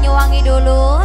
Banyuwangi dulu.